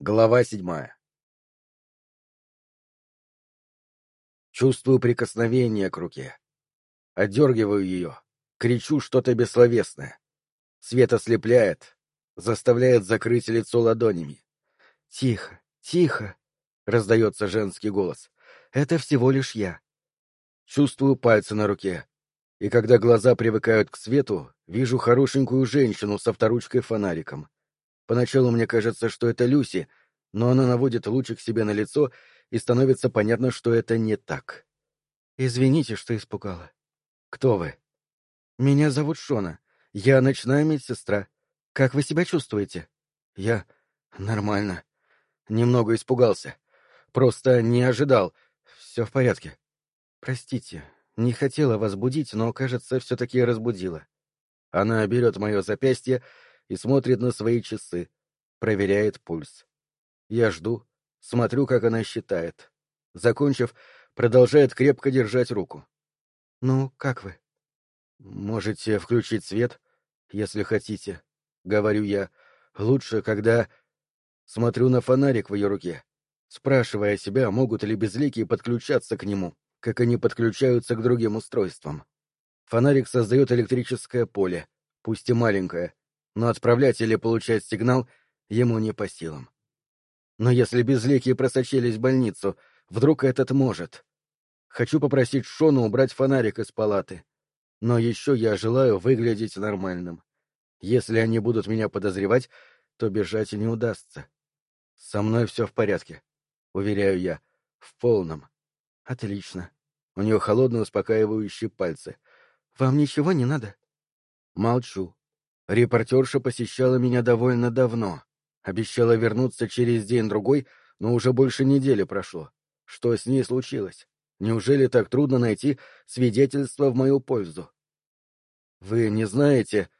Глава седьмая Чувствую прикосновение к руке. Отдергиваю ее, кричу что-то бессловесное. Свет ослепляет, заставляет закрыть лицо ладонями. «Тихо, тихо!» — раздается женский голос. «Это всего лишь я». Чувствую пальцы на руке, и когда глаза привыкают к свету, вижу хорошенькую женщину со вторучкой фонариком. Поначалу мне кажется, что это Люси, но она наводит лучик себе на лицо, и становится понятно, что это не так. «Извините, что испугала». «Кто вы?» «Меня зовут Шона. Я ночная медсестра. Как вы себя чувствуете?» «Я... нормально. Немного испугался. Просто не ожидал. Все в порядке. Простите, не хотела вас будить, но, кажется, все-таки разбудила». Она берет мое запястье и смотрит на свои часы, проверяет пульс. Я жду, смотрю, как она считает. Закончив, продолжает крепко держать руку. «Ну, как вы?» «Можете включить свет, если хотите», — говорю я. «Лучше, когда...» Смотрю на фонарик в ее руке, спрашивая себя, могут ли безликие подключаться к нему, как они подключаются к другим устройствам. Фонарик создает электрическое поле, пусть и маленькое, но отправлять или получать сигнал ему не по силам. Но если безликие просочились в больницу, вдруг этот может. Хочу попросить Шону убрать фонарик из палаты. Но еще я желаю выглядеть нормальным. Если они будут меня подозревать, то бежать не удастся. Со мной все в порядке, уверяю я, в полном. Отлично. У нее холодные успокаивающие пальцы. Вам ничего не надо? Молчу. Репортерша посещала меня довольно давно. Обещала вернуться через день-другой, но уже больше недели прошло. Что с ней случилось? Неужели так трудно найти свидетельство в мою пользу? Вы не знаете,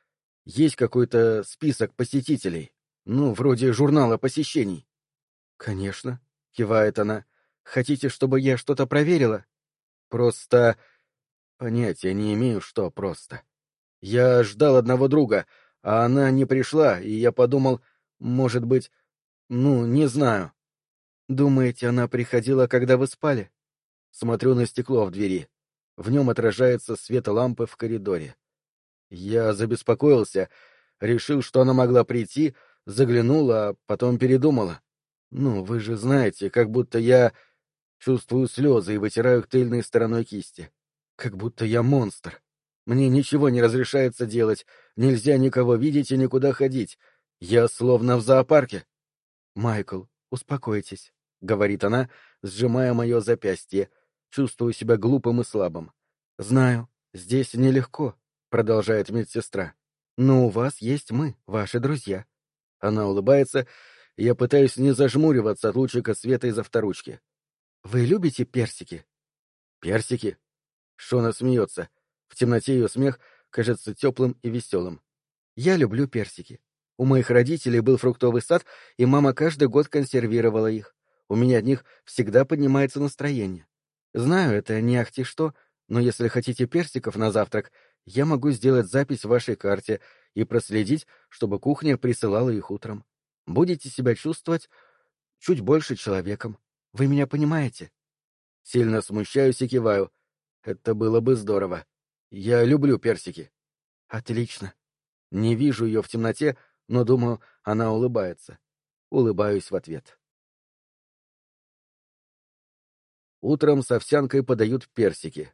есть какой-то список посетителей? Ну, вроде журнала посещений. Конечно, кивает она. Хотите, чтобы я что-то проверила? Просто... Понятия не имею, что просто. Я ждал одного друга, а она не пришла, и я подумал, может быть... Ну, не знаю. Думаете, она приходила, когда вы спали? Смотрю на стекло в двери. В нем отражается свет лампы в коридоре. Я забеспокоился, решил, что она могла прийти, заглянула, а потом передумала. Ну, вы же знаете, как будто я чувствую слезы и вытираю их тыльной стороной кисти. Как будто я монстр. Мне ничего не разрешается делать, нельзя никого видеть и никуда ходить. Я словно в зоопарке. Майкл, успокойтесь, говорит она, сжимая мое запястье. Чувствую себя глупым и слабым. Знаю, здесь нелегко, продолжает медсестра. Но у вас есть мы, ваши друзья. Она улыбается, и я пытаюсь не зажмуриваться от лучика света из авторучки. Вы любите персики? Персики? Шона смеется. В темноте ее смех кажется теплым и веселым. Я люблю персики. У моих родителей был фруктовый сад, и мама каждый год консервировала их. У меня от них всегда поднимается настроение. Знаю, это не ахти что, но если хотите персиков на завтрак, я могу сделать запись в вашей карте и проследить, чтобы кухня присылала их утром. Будете себя чувствовать чуть больше человеком. Вы меня понимаете? Сильно смущаюсь и киваю. Это было бы здорово. Я люблю персики. Отлично. Не вижу ее в темноте, но думаю, она улыбается. Улыбаюсь в ответ. Утром с овсянкой подают персики.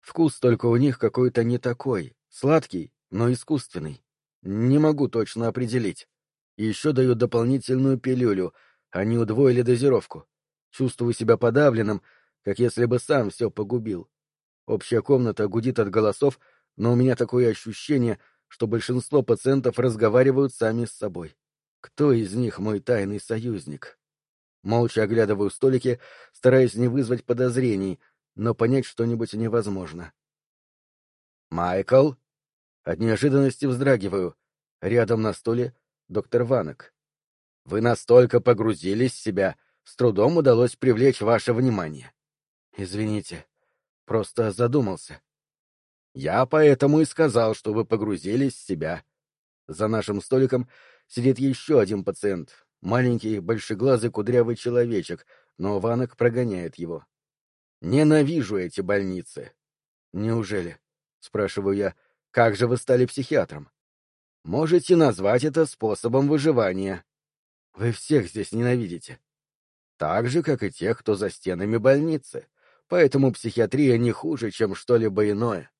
Вкус только у них какой-то не такой, сладкий, но искусственный. Не могу точно определить. Еще дают дополнительную пилюлю, они удвоили дозировку. Чувствую себя подавленным, как если бы сам все погубил. Общая комната гудит от голосов, но у меня такое ощущение, что большинство пациентов разговаривают сами с собой. Кто из них мой тайный союзник? Молча оглядываю столики, стараясь не вызвать подозрений, но понять что-нибудь невозможно. «Майкл?» От неожиданности вздрагиваю. Рядом на столе доктор Ванок. «Вы настолько погрузились в себя, с трудом удалось привлечь ваше внимание». «Извините, Просто задумался. Я поэтому и сказал, что вы погрузились в себя. За нашим столиком сидит еще один пациент, Маленький, большеглазый, кудрявый человечек, но Ванок прогоняет его. Ненавижу эти больницы. Неужели? Спрашиваю я. Как же вы стали психиатром? Можете назвать это способом выживания. Вы всех здесь ненавидите. Так же, как и тех, кто за стенами больницы. Поэтому психиатрия не хуже, чем что-либо иное.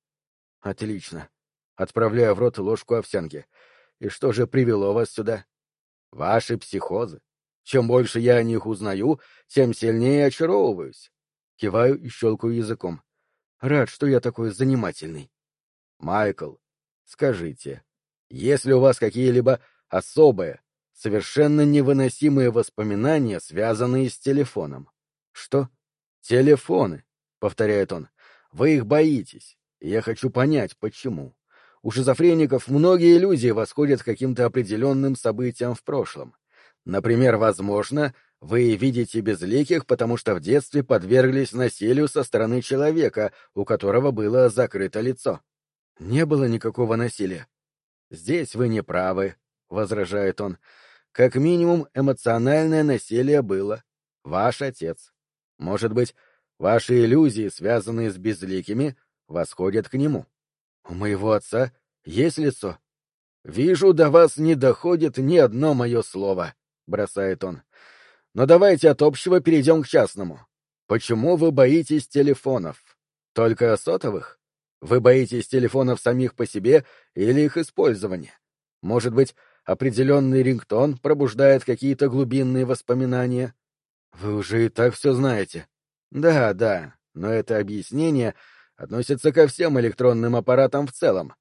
Отлично. Отправляю в рот ложку овсянки. И что же привело вас сюда? Ваши психозы. Чем больше я о них узнаю, тем сильнее очаровываюсь. Киваю и щелкаю языком. Рад, что я такой занимательный. Майкл, скажите, есть ли у вас какие-либо особые, совершенно невыносимые воспоминания, связанные с телефоном? Что? Телефоны, повторяет он. Вы их боитесь. Я хочу понять, почему. У шизофреников многие иллюзии восходят к каким-то определенным событиям в прошлом. Например, возможно, вы видите безликих, потому что в детстве подверглись насилию со стороны человека, у которого было закрыто лицо. Не было никакого насилия. Здесь вы не правы, возражает он. Как минимум эмоциональное насилие было. Ваш отец. Может быть, ваши иллюзии, связанные с безликими, восходят к нему. У моего отца есть лицо. Вижу, до вас не доходит ни одно мое слово, бросает он. Но давайте от общего перейдем к частному. Почему вы боитесь телефонов? Только сотовых? Вы боитесь телефонов самих по себе или их использования? Может быть, определенный рингтон пробуждает какие-то глубинные воспоминания? Вы уже и так все знаете. Да, да, но это объяснение относится ко всем электронным аппаратам в целом.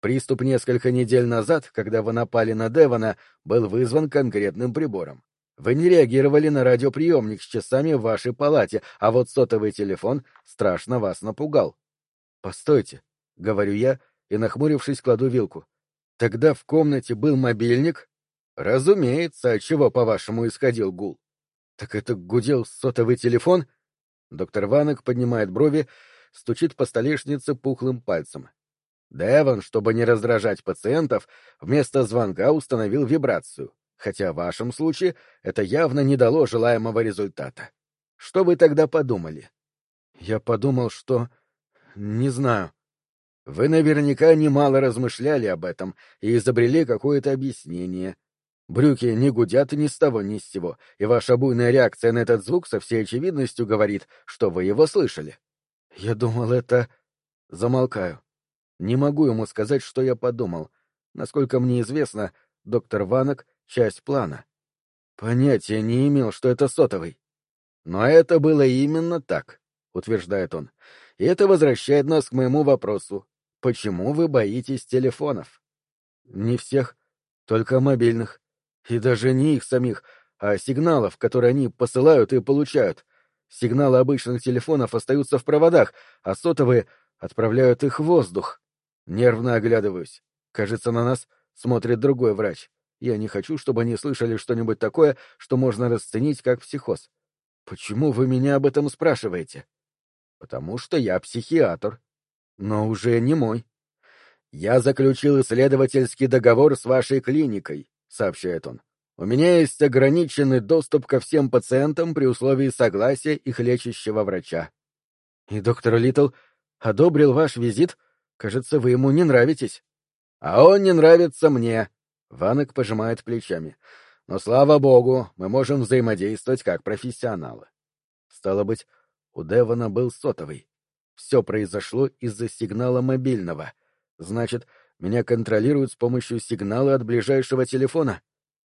Приступ несколько недель назад, когда вы напали на Девона, был вызван конкретным прибором. Вы не реагировали на радиоприемник с часами в вашей палате, а вот сотовый телефон страшно вас напугал. Постойте, — говорю я, и, нахмурившись, кладу вилку. Тогда в комнате был мобильник? Разумеется, от чего, по-вашему, исходил гул? Так это гудел сотовый телефон? Доктор Ванок поднимает брови, стучит по столешнице пухлым пальцем. Девон, чтобы не раздражать пациентов, вместо звонка установил вибрацию хотя в вашем случае это явно не дало желаемого результата. Что вы тогда подумали? Я подумал, что... Не знаю. Вы наверняка немало размышляли об этом и изобрели какое-то объяснение. Брюки не гудят ни с того ни с сего, и ваша буйная реакция на этот звук со всей очевидностью говорит, что вы его слышали. Я думал, это... Замолкаю. Не могу ему сказать, что я подумал. Насколько мне известно, доктор Ванок часть плана. Понятия не имел, что это сотовый. Но это было именно так, утверждает он. И это возвращает нас к моему вопросу. Почему вы боитесь телефонов? Не всех, только мобильных. И даже не их самих, а сигналов, которые они посылают и получают. Сигналы обычных телефонов остаются в проводах, а сотовые отправляют их в воздух. Нервно оглядываюсь. Кажется, на нас смотрит другой врач. Я не хочу, чтобы они слышали что-нибудь такое, что можно расценить как психоз. Почему вы меня об этом спрашиваете? Потому что я психиатр. Но уже не мой. Я заключил исследовательский договор с вашей клиникой, сообщает он. У меня есть ограниченный доступ ко всем пациентам при условии согласия их лечащего врача. И доктор Литл одобрил ваш визит? Кажется, вы ему не нравитесь. А он не нравится мне, Ванек пожимает плечами. Но, слава богу, мы можем взаимодействовать как профессионалы. Стало быть, у Девона был сотовый. Все произошло из-за сигнала мобильного. Значит, меня контролируют с помощью сигнала от ближайшего телефона?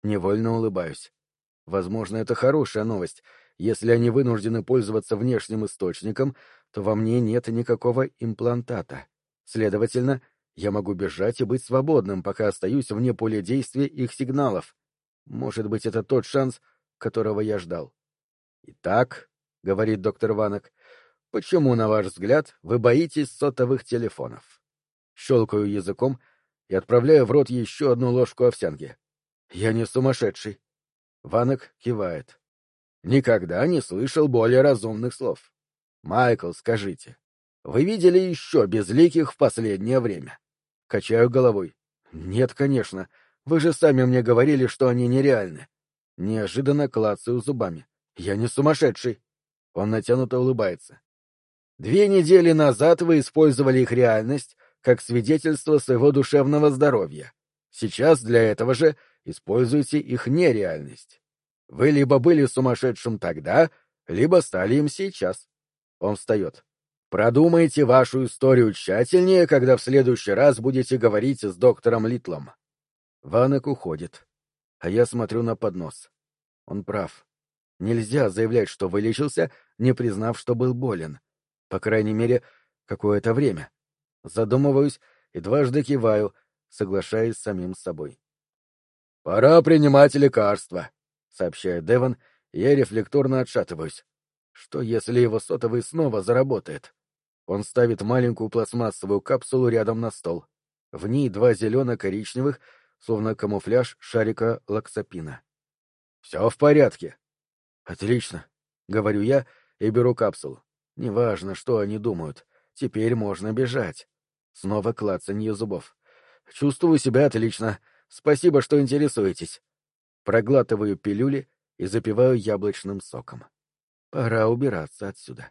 Невольно улыбаюсь. Возможно, это хорошая новость. Если они вынуждены пользоваться внешним источником, то во мне нет никакого имплантата. Следовательно, я могу бежать и быть свободным, пока остаюсь вне поля действия их сигналов. Может быть, это тот шанс, которого я ждал. Итак, — говорит доктор Ванок, — почему, на ваш взгляд, вы боитесь сотовых телефонов? Щелкаю языком и отправляю в рот еще одну ложку овсянки. Я не сумасшедший. Ванок кивает. Никогда не слышал более разумных слов. Майкл, скажите, вы видели еще безликих в последнее время? Качаю головой. Нет, конечно. Вы же сами мне говорили, что они нереальны. Неожиданно клацаю зубами. Я не сумасшедший. Он натянуто улыбается. Две недели назад вы использовали их реальность как свидетельство своего душевного здоровья. Сейчас для этого же используйте их нереальность. Вы либо были сумасшедшим тогда, либо стали им сейчас. Он встает. Продумайте вашу историю тщательнее, когда в следующий раз будете говорить с доктором Литлом. Ванек уходит, а я смотрю на поднос. Он прав. Нельзя заявлять, что вылечился, не признав, что был болен. По крайней мере, какое-то время. Задумываюсь и дважды киваю, соглашаясь с самим собой. «Пора принимать лекарства», — сообщает Деван, я рефлекторно отшатываюсь. Что, если его сотовый снова заработает? Он ставит маленькую пластмассовую капсулу рядом на стол. В ней два зелено-коричневых, словно камуфляж шарика лаксапина. «Все в порядке». «Отлично», — говорю я и беру капсулу. «Неважно, что они думают. Теперь можно бежать». Снова клацанье зубов. «Чувствую себя отлично. Спасибо, что интересуетесь». Проглатываю пилюли и запиваю яблочным соком. Пора убираться отсюда.